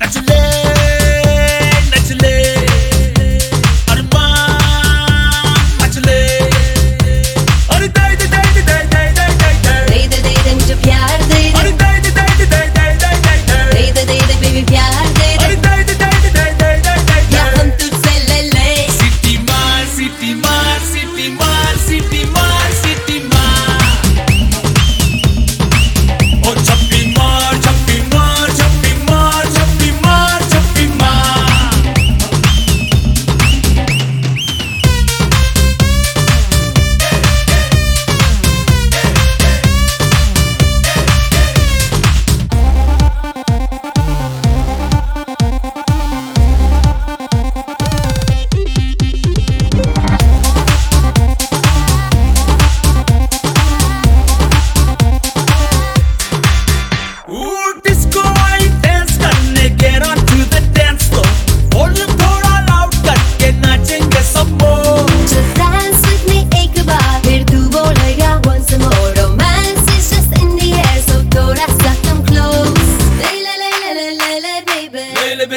Naturally, naturally.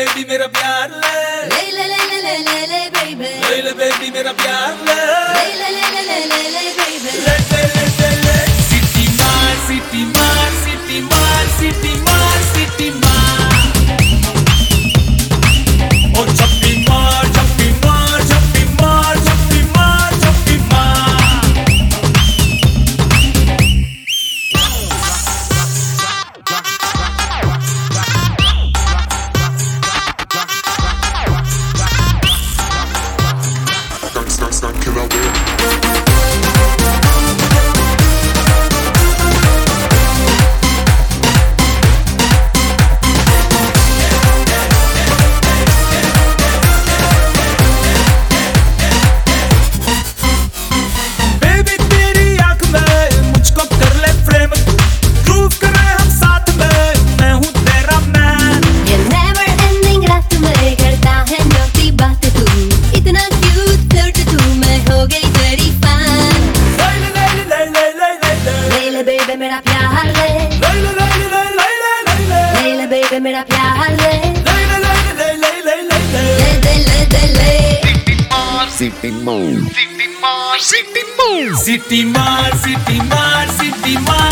Baby मेरा प्यार ले ले ले ले ले ले ले ले बेबी ले ले बेबी मेरा प्यार ले ले ले ले ले ले ले baby City Mall. City Mall City Mall. City Mall City Mall